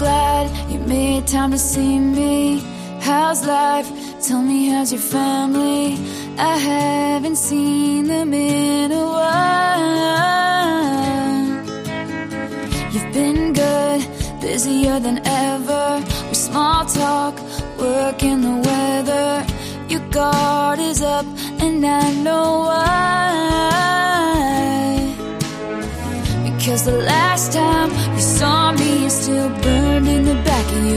glad you made time to see me. How's life? Tell me, how's your family? I haven't seen them in a while. You've been good, busier than ever. We small talk, work in the weather. Your guard is up, and I know why. Cause the last time you saw me, still burned in the back of your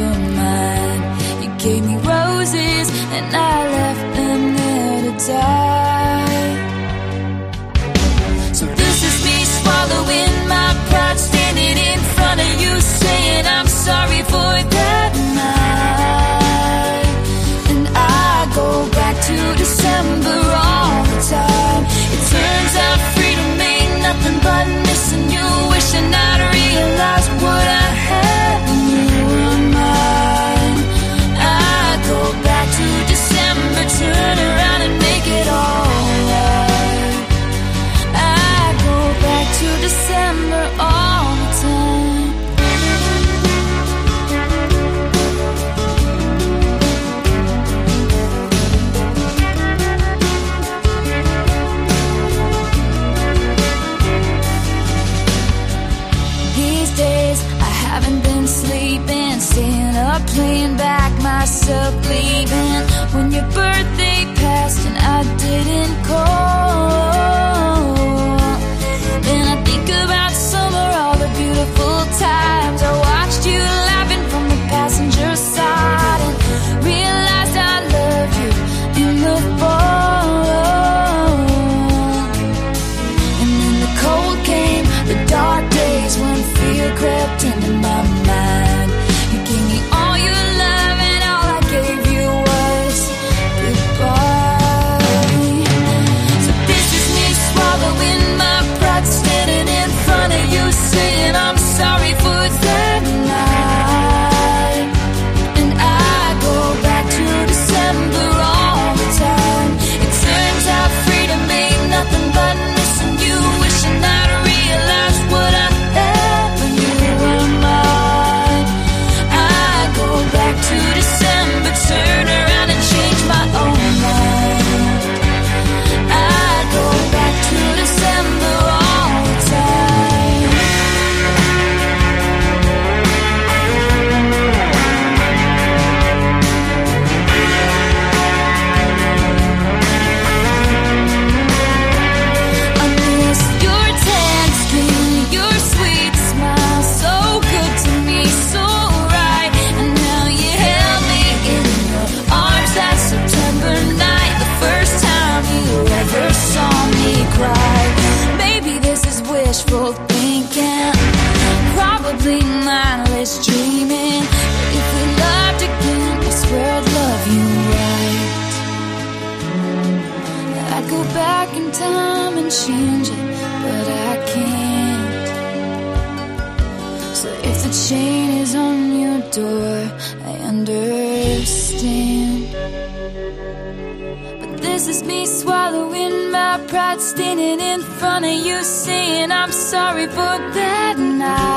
tonight. Haven't been sleeping, staying up, playing back myself, leaving when you burn. door, I understand. But this is me swallowing my pride, standing in front of you, saying I'm sorry for that night.